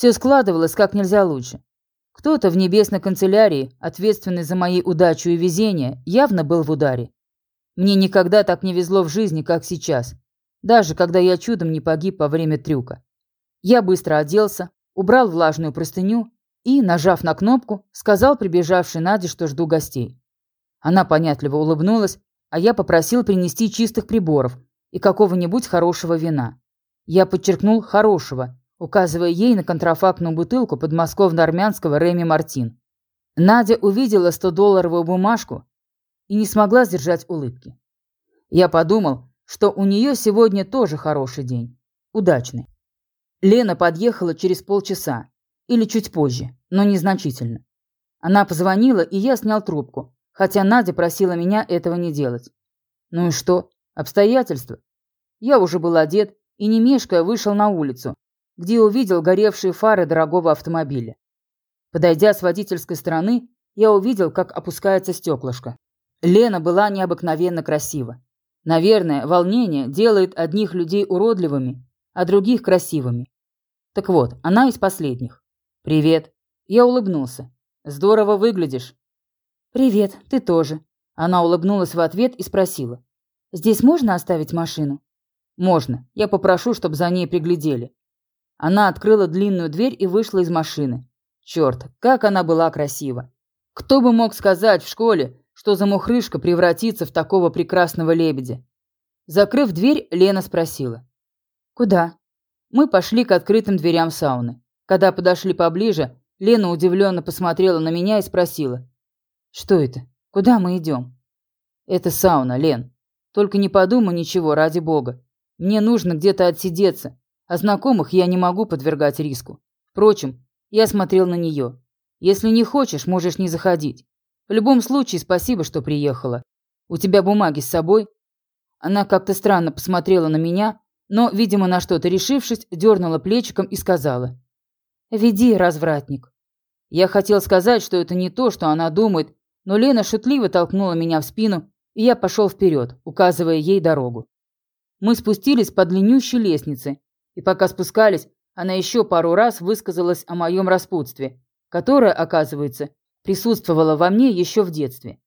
Все складывалось как нельзя лучше. Кто-то в небесной канцелярии, ответственный за мои удачу и везение, явно был в ударе. Мне никогда так не везло в жизни, как сейчас, даже когда я чудом не погиб во время трюка. Я быстро оделся, убрал влажную простыню и, нажав на кнопку, сказал прибежавшей Наде, что жду гостей. Она понятливо улыбнулась, а я попросил принести чистых приборов и какого-нибудь хорошего вина. Я подчеркнул «хорошего», указывая ей на контрафактную бутылку подмосковно-армянского Реми Мартин. Надя увидела 100-долларовую бумажку и не смогла сдержать улыбки. Я подумал, что у нее сегодня тоже хороший день. Удачный. Лена подъехала через полчаса. Или чуть позже, но незначительно. Она позвонила, и я снял трубку, хотя Надя просила меня этого не делать. Ну и что? Обстоятельства. Я уже был одет и, не мешкая, вышел на улицу, где увидел горевшие фары дорогого автомобиля. Подойдя с водительской стороны, я увидел, как опускается стеклышко. Лена была необыкновенно красива. Наверное, волнение делает одних людей уродливыми, а других красивыми. Так вот, она из последних. «Привет». Я улыбнулся. «Здорово выглядишь». «Привет, ты тоже». Она улыбнулась в ответ и спросила. «Здесь можно оставить машину?» «Можно. Я попрошу, чтобы за ней приглядели. Она открыла длинную дверь и вышла из машины. Черт, как она была красива. Кто бы мог сказать в школе, что замухрышка превратится в такого прекрасного лебедя? Закрыв дверь, Лена спросила. «Куда?» Мы пошли к открытым дверям сауны. Когда подошли поближе, Лена удивленно посмотрела на меня и спросила. «Что это? Куда мы идем?» «Это сауна, Лен. Только не подумай ничего, ради бога. Мне нужно где-то отсидеться, а знакомых я не могу подвергать риску. Впрочем, я смотрел на нее. Если не хочешь, можешь не заходить. В любом случае, спасибо, что приехала. У тебя бумаги с собой?» Она как-то странно посмотрела на меня, но, видимо, на что-то решившись, дернула плечиком и сказала. «Веди, развратник». Я хотел сказать, что это не то, что она думает, но Лена шутливо толкнула меня в спину, и я пошел вперед, указывая ей дорогу. Мы спустились по длиннющей лестнице, и пока спускались, она еще пару раз высказалась о моем распутстве, которое, оказывается, присутствовало во мне еще в детстве.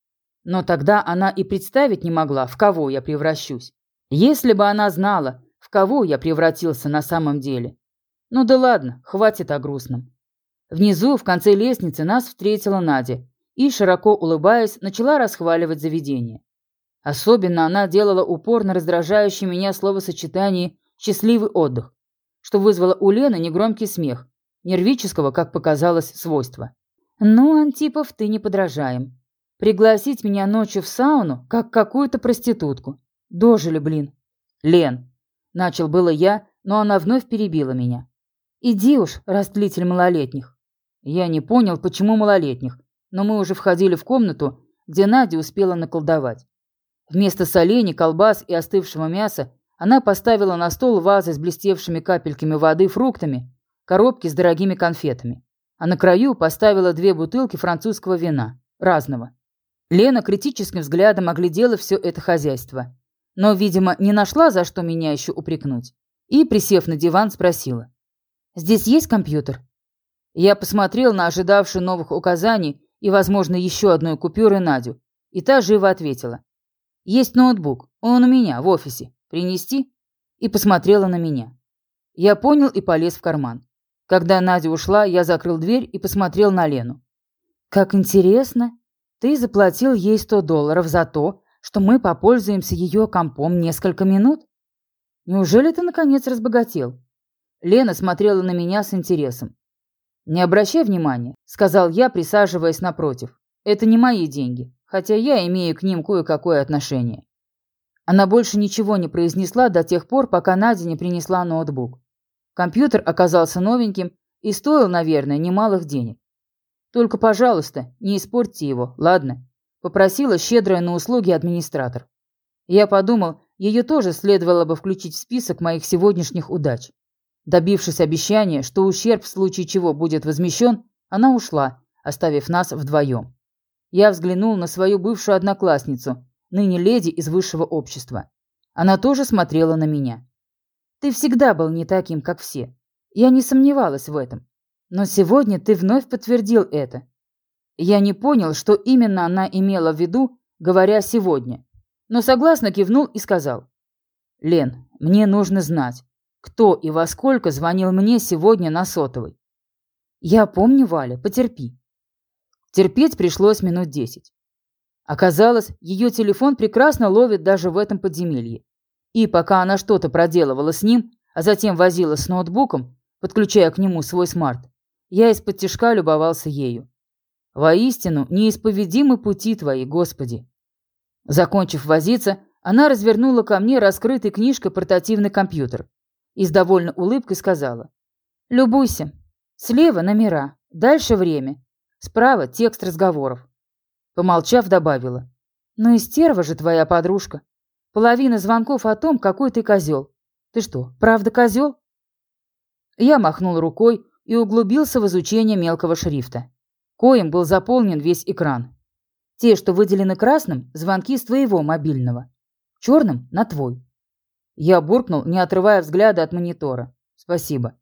Но тогда она и представить не могла, в кого я превращусь. Если бы она знала, в кого я превратился на самом деле. Ну да ладно, хватит о грустном. Внизу, в конце лестницы, нас встретила Надя и, широко улыбаясь, начала расхваливать заведение. Особенно она делала упор на раздражающее меня словосочетание «счастливый отдых», что вызвало у Лены негромкий смех, нервического, как показалось, свойства. «Ну, Антипов, ты не подражаем. Пригласить меня ночью в сауну, как какую-то проститутку. Дожили, блин». «Лен», — начал было я, но она вновь перебила меня. «Иди уж, растлитель малолетних». Я не понял, почему малолетних, но мы уже входили в комнату, где Надя успела наколдовать. Вместо солений, колбас и остывшего мяса она поставила на стол вазы с блестевшими капельками воды фруктами, коробки с дорогими конфетами. А на краю поставила две бутылки французского вина, разного. Лена критическим взглядом оглядела все это хозяйство. Но, видимо, не нашла, за что меня еще упрекнуть. И, присев на диван, спросила. «Здесь есть компьютер?» Я посмотрел на ожидавшую новых указаний и, возможно, еще одной купюры Надю, и та живо ответила. «Есть ноутбук, он у меня, в офисе. Принести?» И посмотрела на меня. Я понял и полез в карман. Когда Надя ушла, я закрыл дверь и посмотрел на Лену. «Как интересно. Ты заплатил ей 100 долларов за то, что мы попользуемся ее компом несколько минут? Неужели ты, наконец, разбогател?» Лена смотрела на меня с интересом. «Не обращай внимания», — сказал я, присаживаясь напротив. «Это не мои деньги, хотя я имею к ним кое-какое отношение». Она больше ничего не произнесла до тех пор, пока Надя не принесла ноутбук. Компьютер оказался новеньким и стоил, наверное, немалых денег. Только, пожалуйста, не испортьте его, ладно? Попросила щедрая на услуги администратор. Я подумал, ее тоже следовало бы включить в список моих сегодняшних удач. Добившись обещания, что ущерб в случае чего будет возмещен, она ушла, оставив нас вдвоем. Я взглянул на свою бывшую одноклассницу, ныне леди из высшего общества. Она тоже смотрела на меня. Ты всегда был не таким, как все. Я не сомневалась в этом. Но сегодня ты вновь подтвердил это. Я не понял, что именно она имела в виду, говоря «сегодня», но согласно кивнул и сказал. «Лен, мне нужно знать, кто и во сколько звонил мне сегодня на сотовой». «Я помню, Валя, потерпи». Терпеть пришлось минут десять. Оказалось, ее телефон прекрасно ловит даже в этом подземелье. И пока она что-то проделывала с ним, а затем возила с ноутбуком, подключая к нему свой смарт, я из-под тяжка любовался ею. Воистину, неисповедимы пути твои, Господи. Закончив возиться, она развернула ко мне раскрытой книжкой портативный компьютер и с довольной улыбкой сказала. «Любуйся. Слева номера, дальше время, справа текст разговоров». Помолчав, добавила. «Ну и стерва же твоя подружка. Половина звонков о том, какой ты козел. Ты что, правда козел?» Я махнул рукой и углубился в изучение мелкого шрифта. Коем был заполнен весь экран. Те, что выделены красным, звонки с твоего мобильного. Черным – на твой. Я буркнул, не отрывая взгляда от монитора. Спасибо.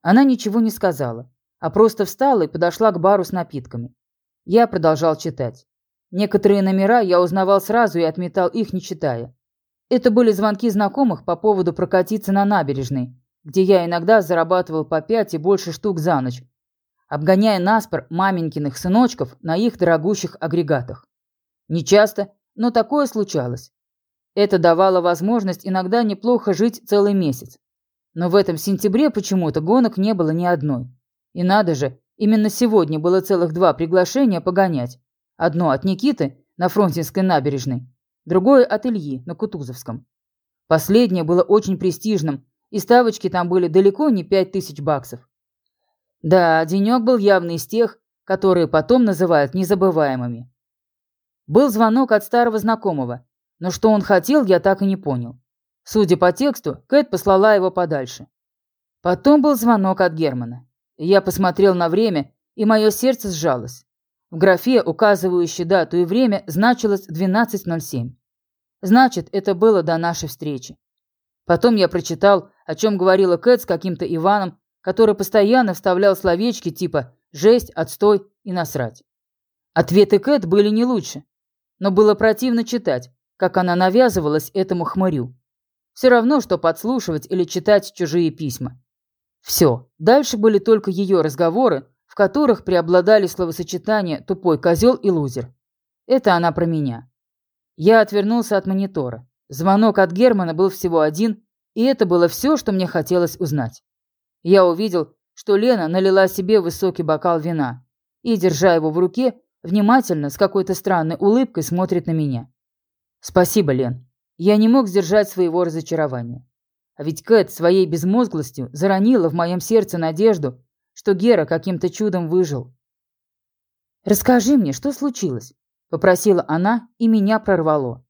Она ничего не сказала, а просто встала и подошла к бару с напитками. Я продолжал читать. Некоторые номера я узнавал сразу и отметал их, не читая. Это были звонки знакомых по поводу прокатиться на набережной, где я иногда зарабатывал по пять и больше штук за ночь, обгоняя наспор маменькиных сыночков на их дорогущих агрегатах. Не часто, но такое случалось. Это давало возможность иногда неплохо жить целый месяц. Но в этом сентябре почему-то гонок не было ни одной. И надо же, именно сегодня было целых два приглашения погонять. Одно от Никиты на Фронтинской набережной, другое от Ильи на Кутузовском. Последнее было очень престижным, и ставочки там были далеко не пять тысяч баксов. Да, денек был явно из тех, которые потом называют незабываемыми. Был звонок от старого знакомого, но что он хотел, я так и не понял. Судя по тексту, Кэт послала его подальше. Потом был звонок от Германа. Я посмотрел на время, и мое сердце сжалось. В графе, указывающей дату и время, значилось 12.07. Значит, это было до нашей встречи. Потом я прочитал, о чем говорила Кэт с каким-то Иваном, который постоянно вставлял словечки типа «жесть», «отстой» и «насрать». Ответы Кэт были не лучше, но было противно читать, как она навязывалась этому хмырю. Все равно, что подслушивать или читать чужие письма. Все, дальше были только ее разговоры, в которых преобладали словосочетания «тупой козел» и «лузер». Это она про меня. Я отвернулся от монитора. Звонок от Германа был всего один, и это было все, что мне хотелось узнать. Я увидел, что Лена налила себе высокий бокал вина и, держа его в руке, внимательно, с какой-то странной улыбкой смотрит на меня. «Спасибо, Лен. Я не мог сдержать своего разочарования. А ведь Кэт своей безмозглостью заронила в моем сердце надежду, что Гера каким-то чудом выжил. «Расскажи мне, что случилось?» – попросила она, и меня прорвало.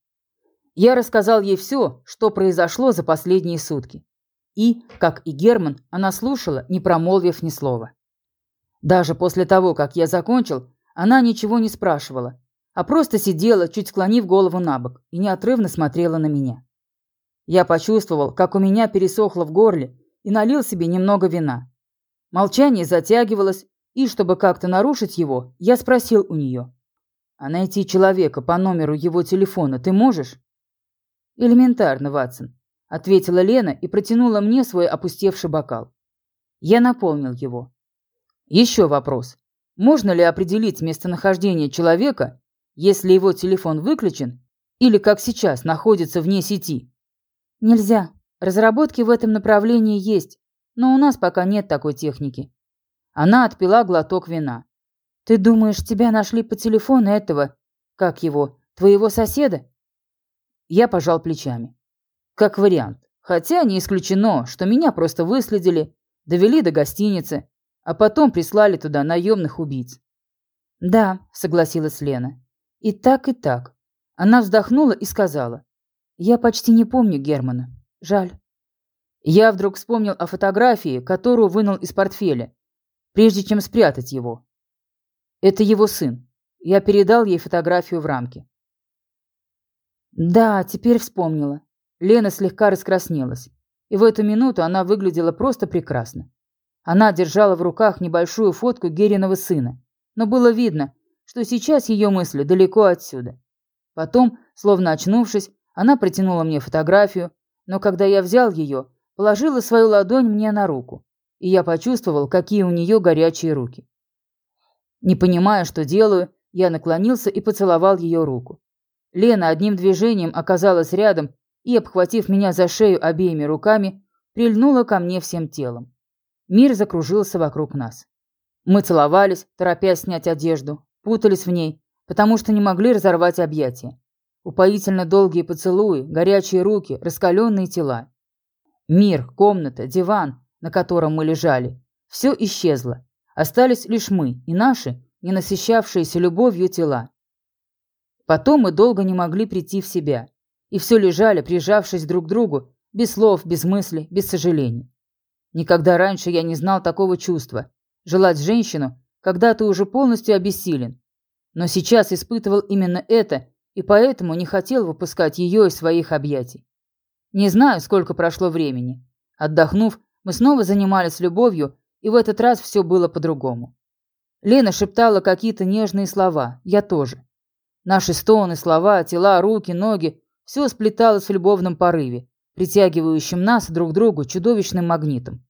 Я рассказал ей все, что произошло за последние сутки. И, как и Герман, она слушала, не промолвив ни слова. Даже после того, как я закончил, она ничего не спрашивала, а просто сидела, чуть склонив голову на бок, и неотрывно смотрела на меня. Я почувствовал, как у меня пересохло в горле, и налил себе немного вина. Молчание затягивалось, и, чтобы как-то нарушить его, я спросил у нее. «А найти человека по номеру его телефона ты можешь?» «Элементарно, Ватсон ответила Лена и протянула мне свой опустевший бокал. Я наполнил его. Еще вопрос. Можно ли определить местонахождение человека, если его телефон выключен или, как сейчас, находится вне сети? Нельзя. Разработки в этом направлении есть, но у нас пока нет такой техники. Она отпила глоток вина. Ты думаешь, тебя нашли по телефону этого, как его, твоего соседа? Я пожал плечами. Как вариант. Хотя не исключено, что меня просто выследили, довели до гостиницы, а потом прислали туда наемных убийц. «Да», — согласилась Лена. «И так, и так». Она вздохнула и сказала. «Я почти не помню Германа. Жаль». Я вдруг вспомнил о фотографии, которую вынул из портфеля, прежде чем спрятать его. Это его сын. Я передал ей фотографию в рамке. «Да, теперь вспомнила. Лена слегка раскраснелась, и в эту минуту она выглядела просто прекрасно. Она держала в руках небольшую фотку Гериного сына, но было видно, что сейчас ее мысли далеко отсюда. Потом, словно очнувшись, она протянула мне фотографию, но когда я взял ее, положила свою ладонь мне на руку, и я почувствовал, какие у нее горячие руки. Не понимая, что делаю, я наклонился и поцеловал ее руку. Лена одним движением оказалась рядом и, обхватив меня за шею обеими руками, прильнула ко мне всем телом. Мир закружился вокруг нас. Мы целовались, торопясь снять одежду, путались в ней, потому что не могли разорвать объятия. Упоительно долгие поцелуи, горячие руки, раскаленные тела. Мир, комната, диван, на котором мы лежали, все исчезло. Остались лишь мы и наши, не насыщавшиеся любовью тела. Потом мы долго не могли прийти в себя. И все лежали, прижавшись друг к другу, без слов, без мыслей, без сожалений. Никогда раньше я не знал такого чувства. Желать женщину, когда ты уже полностью обессилен. Но сейчас испытывал именно это, и поэтому не хотел выпускать ее из своих объятий. Не знаю, сколько прошло времени. Отдохнув, мы снова занимались любовью, и в этот раз все было по-другому. Лена шептала какие-то нежные слова, я тоже. Наши стоны, слова, тела, руки, ноги – все сплеталось в любовном порыве, притягивающем нас друг к другу чудовищным магнитом.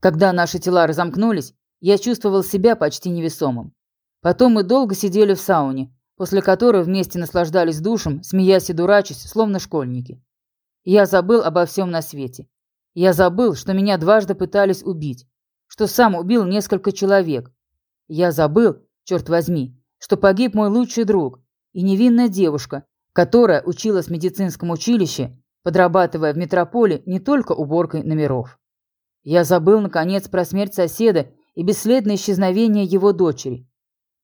Когда наши тела разомкнулись, я чувствовал себя почти невесомым. Потом мы долго сидели в сауне, после которой вместе наслаждались душем, смеясь и дурачась, словно школьники. Я забыл обо всем на свете. Я забыл, что меня дважды пытались убить, что сам убил несколько человек. Я забыл, черт возьми, что погиб мой лучший друг и невинная девушка, которая училась в медицинском училище, подрабатывая в метрополе не только уборкой номеров. Я забыл, наконец, про смерть соседа и бесследное исчезновение его дочери.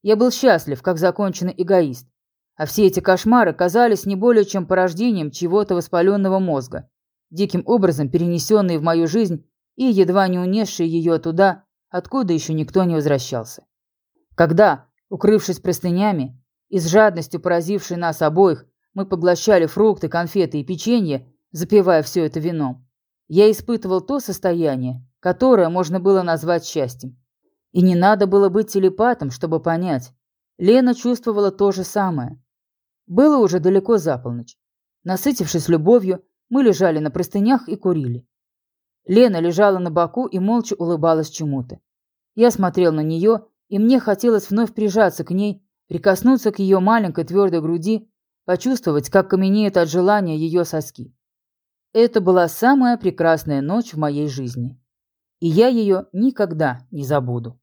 Я был счастлив, как законченный эгоист. А все эти кошмары казались не более чем порождением чего-то воспаленного мозга, диким образом перенесенные в мою жизнь и едва не унесшие ее туда, откуда еще никто не возвращался. Когда, укрывшись простынями и с жадностью поразившей нас обоих, мы поглощали фрукты, конфеты и печенье, запивая все это вином, я испытывал то состояние, которое можно было назвать счастьем. И не надо было быть телепатом, чтобы понять. Лена чувствовала то же самое. Было уже далеко за полночь. Насытившись любовью, мы лежали на простынях и курили. Лена лежала на боку и молча улыбалась чему-то. Я смотрел на нее, и мне хотелось вновь прижаться к ней, прикоснуться к ее маленькой твердой груди, почувствовать, как каменеет от желания ее соски. Это была самая прекрасная ночь в моей жизни, и я ее никогда не забуду.